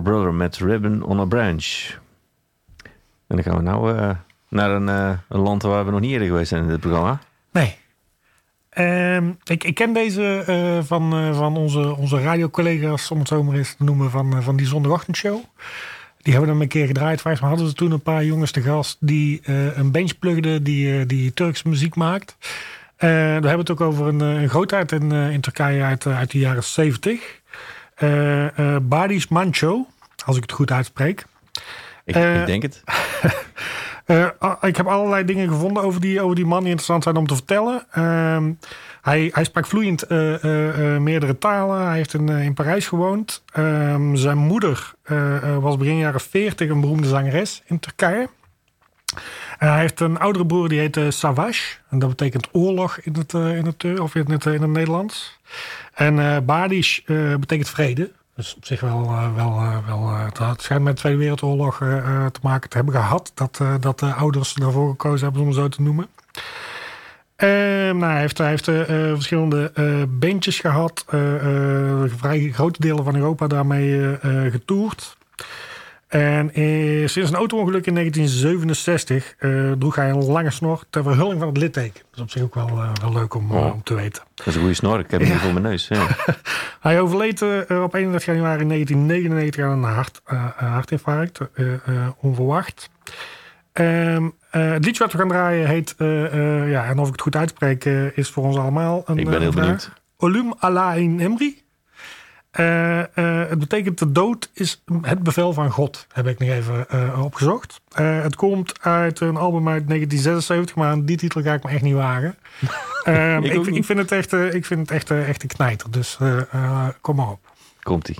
Brother met Ribbon on a Branch. En dan gaan we nou eh, naar een, eh, een land waar we nog niet eerder geweest zijn in dit programma. Nee. Ehm, ik, ik ken deze eh, van, van onze, onze radiocollega's, om het zo maar eens te noemen, van, van die zondagochtendshow. Die hebben hem een keer gedraaid. Volgens mij hadden ze toen een paar jongens te gast die een bench plugden die, die Turkse muziek maakt. We hebben het ook over een, een grootheid in, in Turkije uit, uit de jaren 70. Eh eh Badis Mancho, als ik het goed uitspreek. Ik, Eh, ik denk het. <laughs> Eh, ik heb allerlei dingen gevonden over die, over die man die interessant zijn om te vertellen. Ehm, hij, hij sprak vloeiend eh, eh, eh, meerdere talen. Hij heeft in, eh, in Parijs gewoond. Ehm, zijn moeder eh, eh, was begin jaren 40 een beroemde zangeres in Turkije. Hij heeft een oudere broer die heet eh, Savaş. En dat betekent oorlog in het, eh, in het, Tur- of in het, eh, in het Nederlands. En eh eh, betekent vrede. Dus op zich wel, eh, wel, eh, wel eh, het schijnt met de Tweede Wereldoorlog eh, eh, te maken te hebben gehad. Dat, eh, dat de ouders daarvoor gekozen hebben om het zo te noemen. Ehm, nou, hij heeft, hij heeft eh, eh, verschillende eh bandjes gehad. eh, eh, vrij grote delen van Europa daarmee eh, eh, getoerd. En eh, sinds een auto-ongeluk in 1967 eh, droeg hij een lange snor ter verhulling van het litteken. Dat is op zich ook wel, eh, wel leuk om, eh, Oh. om te weten. Dat is een goede snor. Ik heb hem hier voor mijn neus. Ja. <laughs> Hij overleed eh, op 31 januari 1999 aan een hart, hartinfarct. onverwacht. Eh, het liedje wat we gaan draaien heet, ja, en of ik het goed uitspreek, is voor ons allemaal een Ik ben heel benieuwd. Olum Allah in Emri. Eh, eh, het betekent de dood is het bevel van God, heb ik nog even eh, opgezocht. Het komt uit een album uit 1976, maar aan die titel ga ik me echt niet wagen. <laughs> Ehm, Ik ik, ik, vind het echt, ik vind het echt, echt een knijter, dus kom maar op. Komt-ie.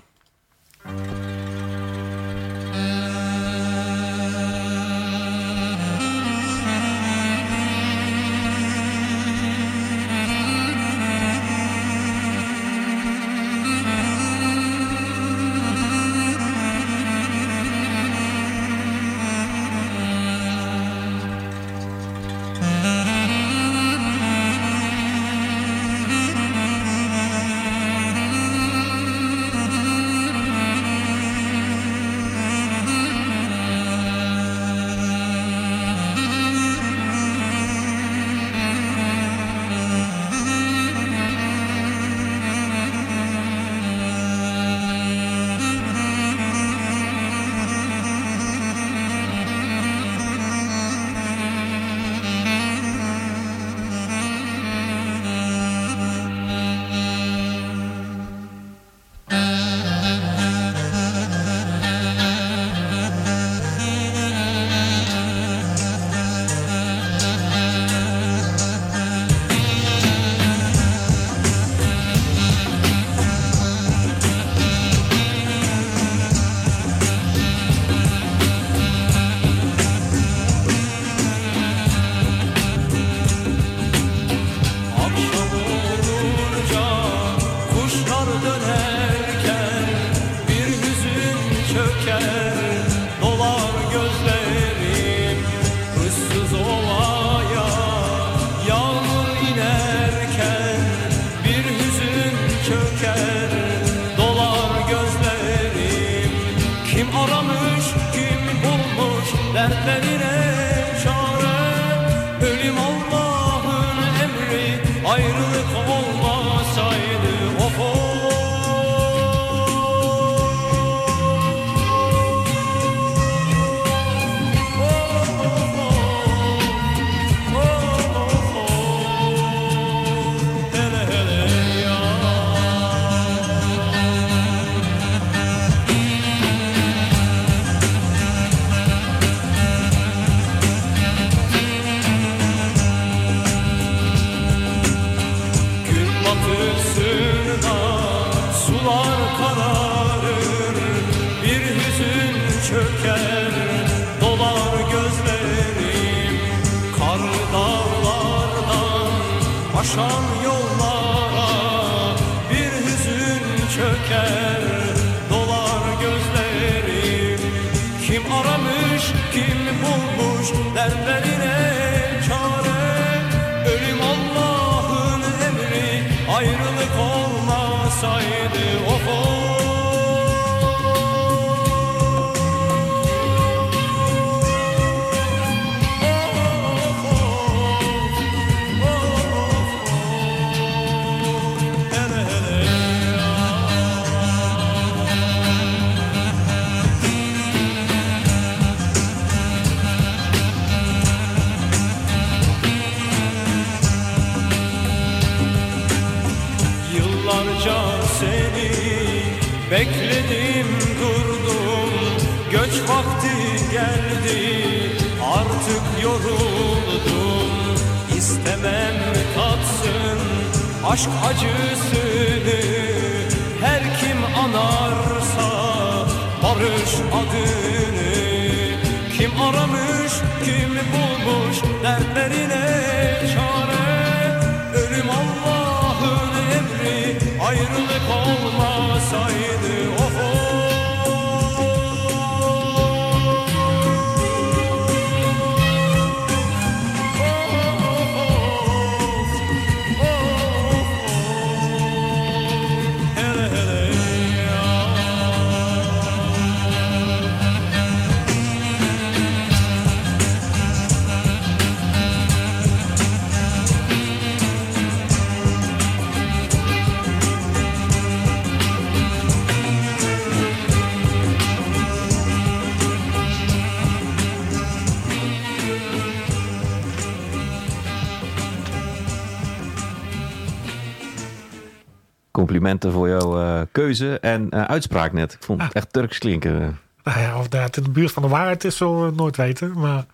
Voor jouw eh, keuze en eh, uitspraak net. Ik vond het echt Turks klinken. Nou ja, of dat in de buurt van de waarheid is, zullen we nooit weten. Maar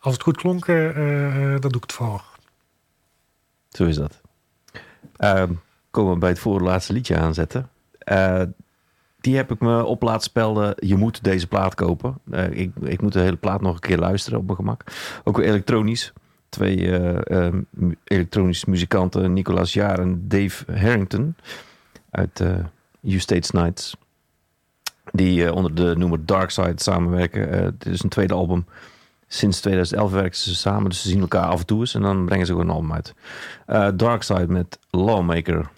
als het goed klonk, eh, dan doe ik het voor. Zo is dat. Ehm, komen we bij het voorlaatste liedje aanzetten. Die heb ik me op laten spelden. Je moet deze plaat kopen. Ik, ik moet de hele plaat nog een keer luisteren op mijn gemak. Ook weer elektronisch. Twee mu- elektronische muzikanten, Nicolas Jaar en Dave Harrington uit eh You States Nights. Die eh, onder de noemer Dark Side samenwerken. Eh, dit is een tweede album. Sinds 2011 werken ze samen, dus ze zien elkaar af en toe eens en dan brengen ze gewoon een album uit. Eh Dark Side met Lawmaker.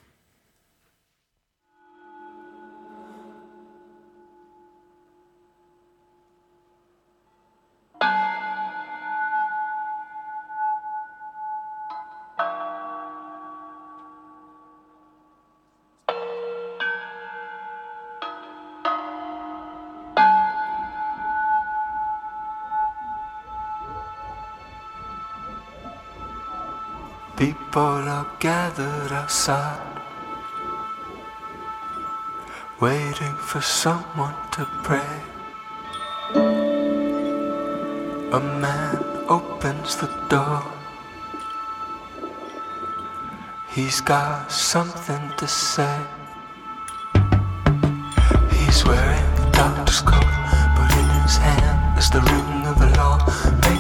People are gathered outside, waiting for someone to pray. A man opens the door. He's got something to say. He's wearing a doctor's coat, but in his hand is the ring of a lawmaker.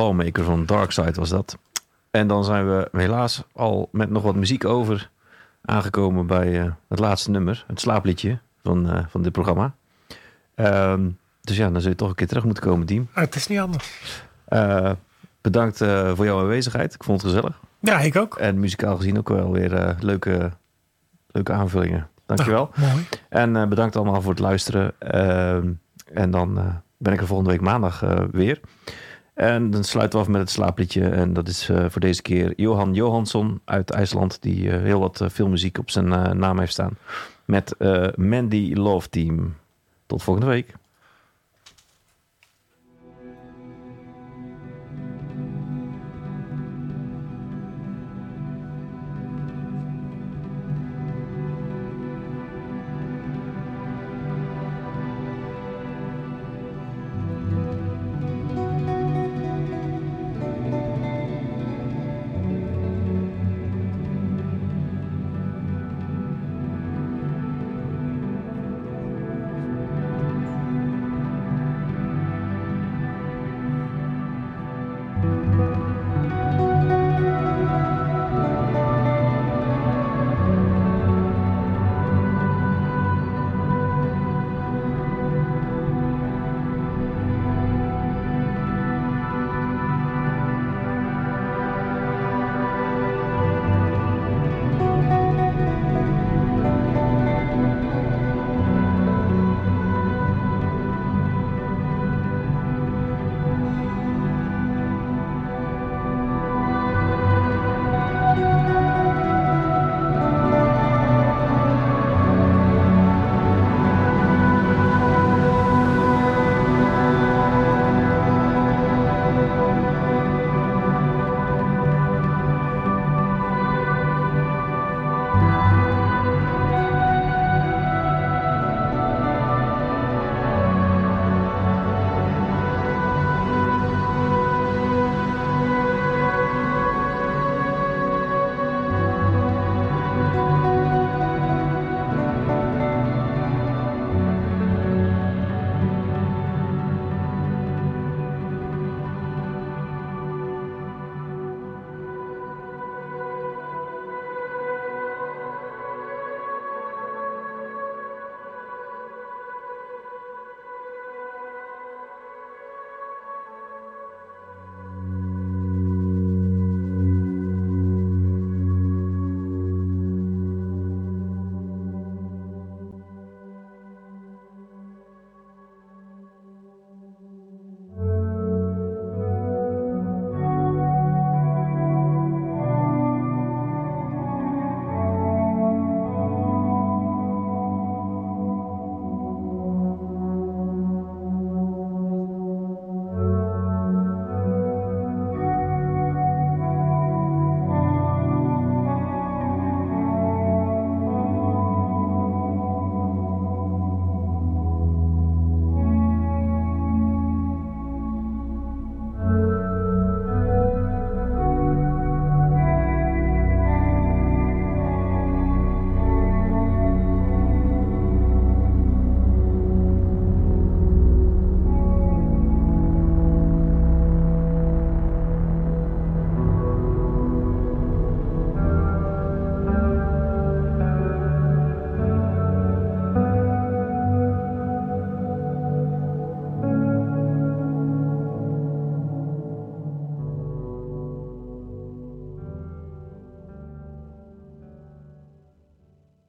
Lawmaker van Darkside was dat. En dan zijn we helaas al met nog wat muziek over aangekomen bij eh, het laatste nummer, het slaapliedje van, eh, van dit programma. Ehm, dus ja, dan zul je toch een keer terug moeten komen, Diem. Ah, het is niet anders. Eh, bedankt voor jouw aanwezigheid. Ik vond het gezellig. Ja, ik ook. En muzikaal gezien ook wel weer leuke, leuke aanvullingen. Dankjewel. Mooi. En bedankt allemaal voor het luisteren. Ehm, en dan ben ik er volgende week maandag weer. En dan sluiten we af met het slaapliedje. En dat is eh, voor deze keer Johan Johansson uit IJsland. Die eh, heel wat eh, filmmuziek op zijn naam heeft staan. Met Mandy Love Team. Tot volgende week.